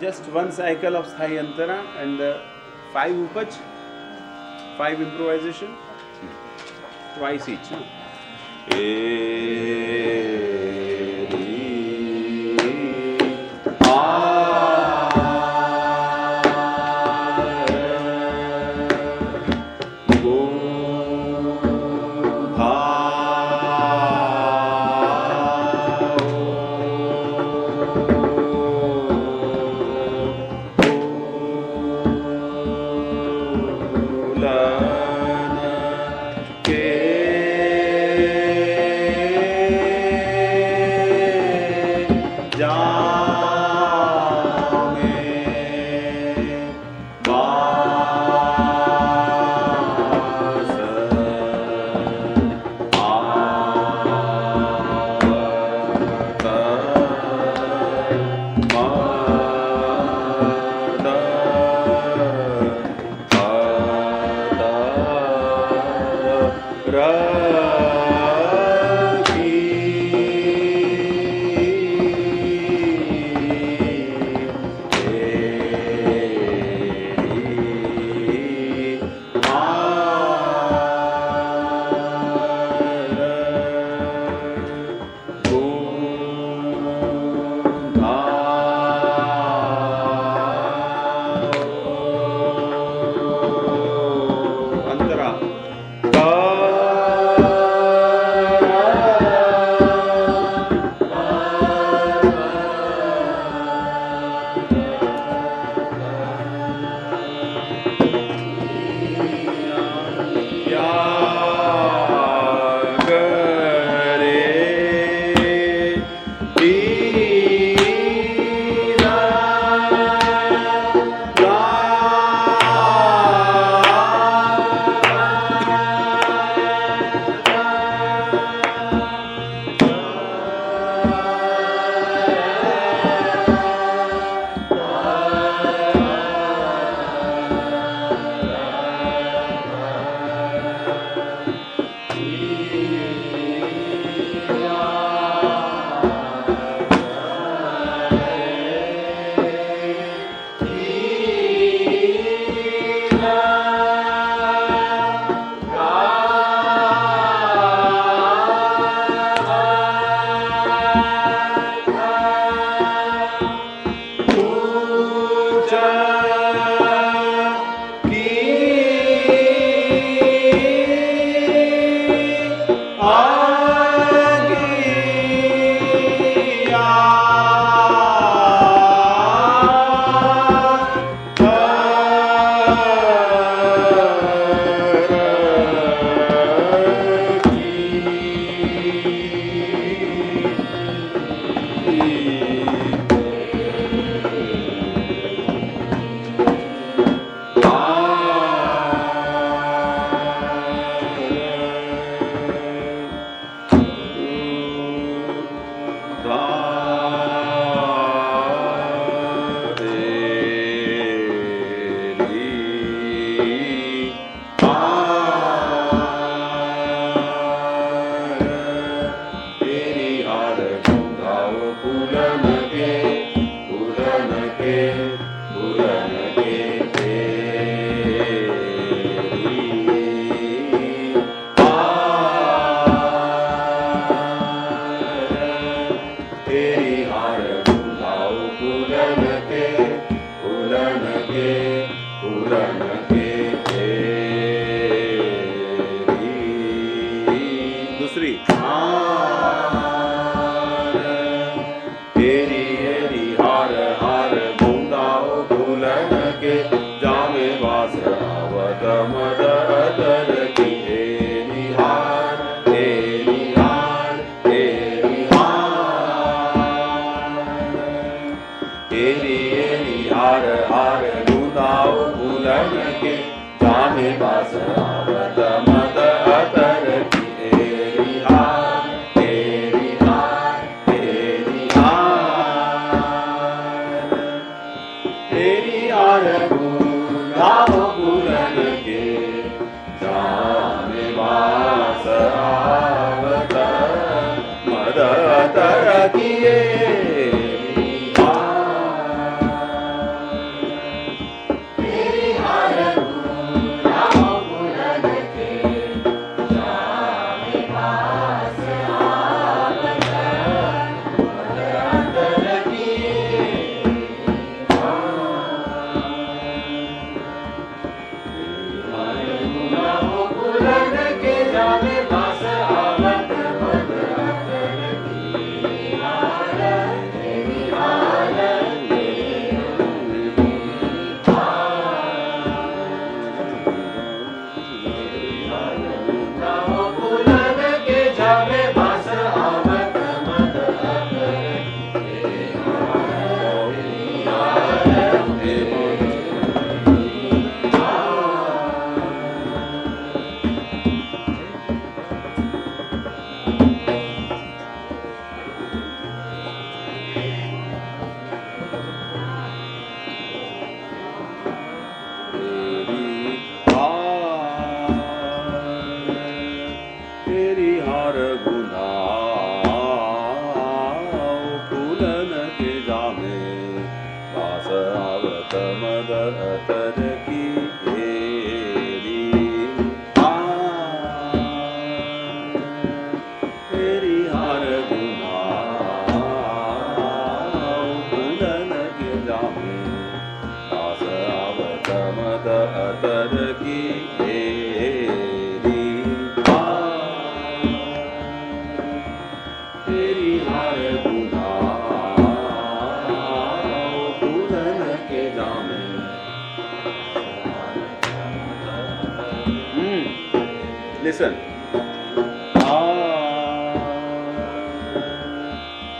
just one cycle of Sai Antara and uh, five Upach, five improvisation, twice each. Eh.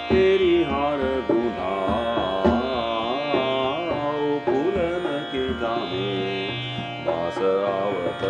तेरी हार गुनाओ फूलन के दाने बास आवत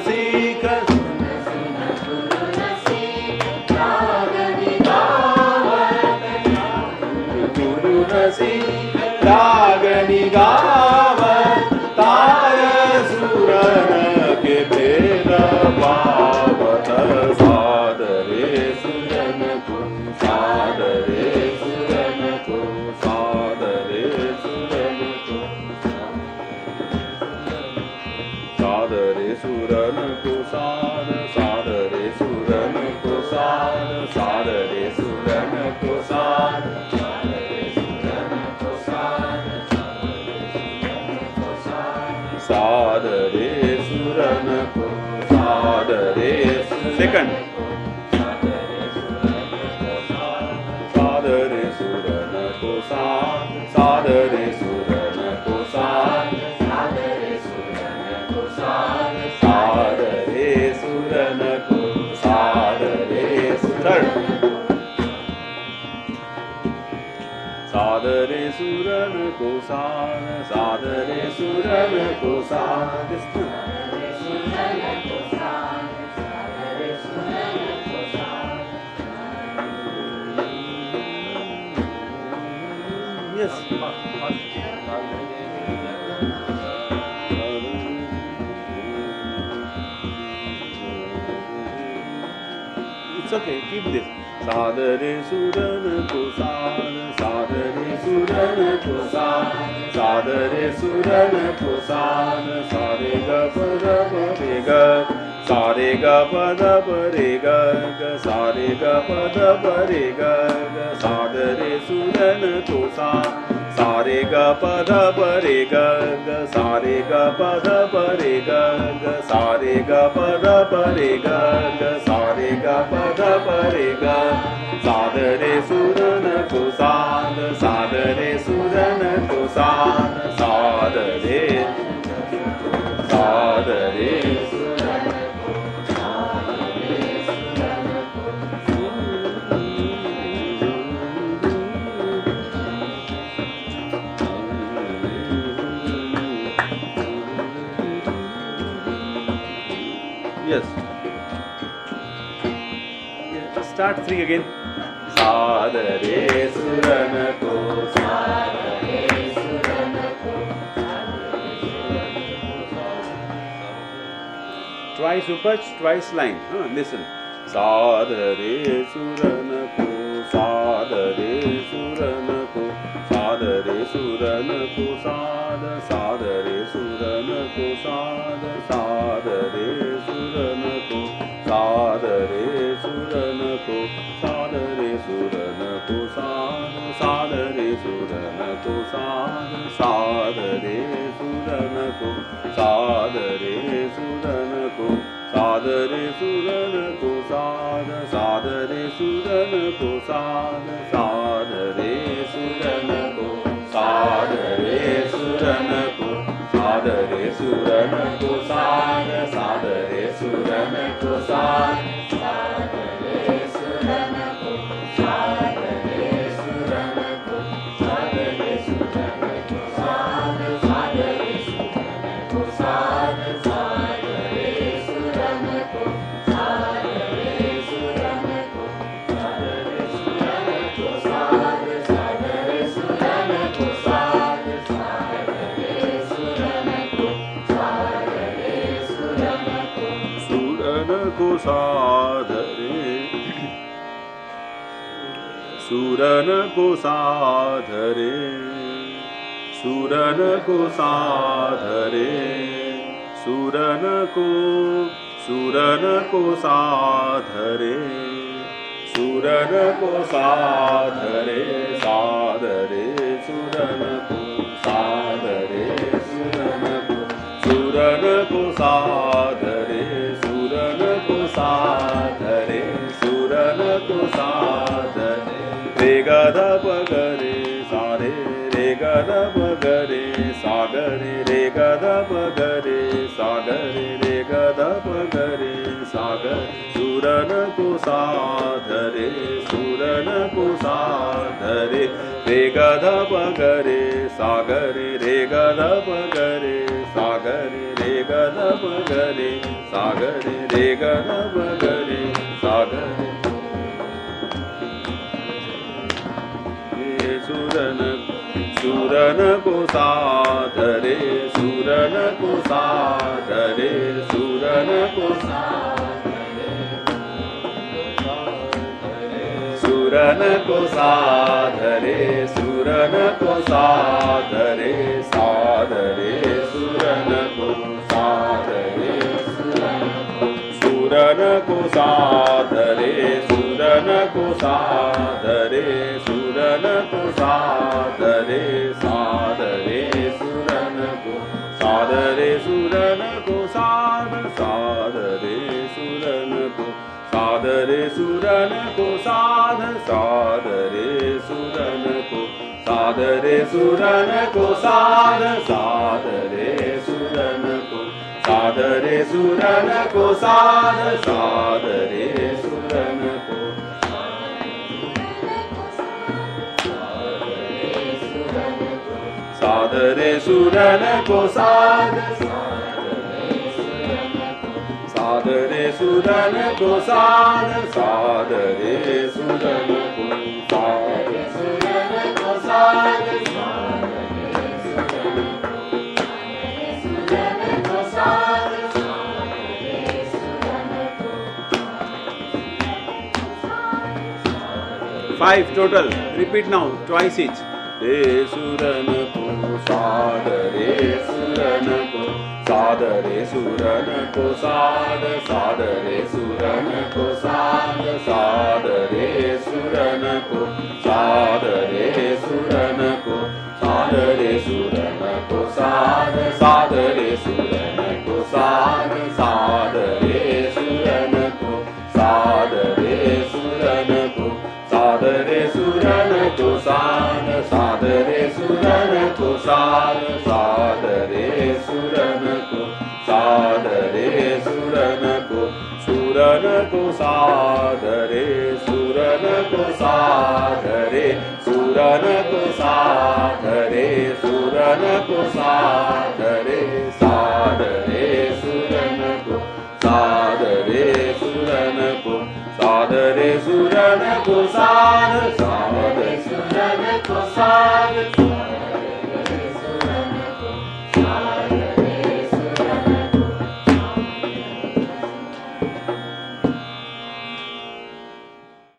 see. second. Sadare Surana Gosar, Sadare Surana Gosar, Sadre सुरन तु सादरेदन फोसादरे सारे ग पद गे गरे ग सारे ग पद भरे ग साधरेदन त्वसान re ga pa da pa re ga ga sa re ga pa da pa re ga ga sa ga pa da pa re ga ga sa ga pa da pa re ga sa re su Yes. Yeah, let's start three again. Sadare Suranako Sadare Suranako Twice upach, twice line. Huh? Listen. Sadare Suranako Sadre सुरन को सादरे सुरन को साद सादरे सुरन साद सादरे सुरन को सादरे सुरन को सादरे सुरन को साद सादरे सुरन को साद सादरे सुरन को सादरे सुरन को सादरे सुरन को साद सादरे सुरन को सुरन को साधरे सुरन को साधरे सुरन को सुरन को साधरे सुरन को साधरे सादरे सुरन को रे गद पगरे सागरे रे पगरे सागरे रे पगरे सागर रे गद पगरे सागरे रे गद पगरे सागरे सागरे रे गद पगरे सागरे। ये सुरन सुरन साधरे सुरन को साधरे सुरन को सुरन को साधरे सुरन को साधरे साधरे सुरन को साधरे सुरन को साधरे सुरन को साधरे सुरन को साधरे साधरे सुरन को साधरे को साध साधरे साधरे साधरे साधरे साधरे साधरे सुरन को साध साधरे सुरन को साध साधरे सुरन को साध Five total. Repeat now, twice each. Sadre सुरनको साद सादरे सुरनको साद सादरे साधरेर साधरे साध साधरेणको साधरेर साद सादरे साधरे सुरन को सादरे सुरन को सादरे सुरन को सादरे सुरन को सादरे सुरन को सादरे सुरन को सादरे सुरन को साद सादरे सुरन को साद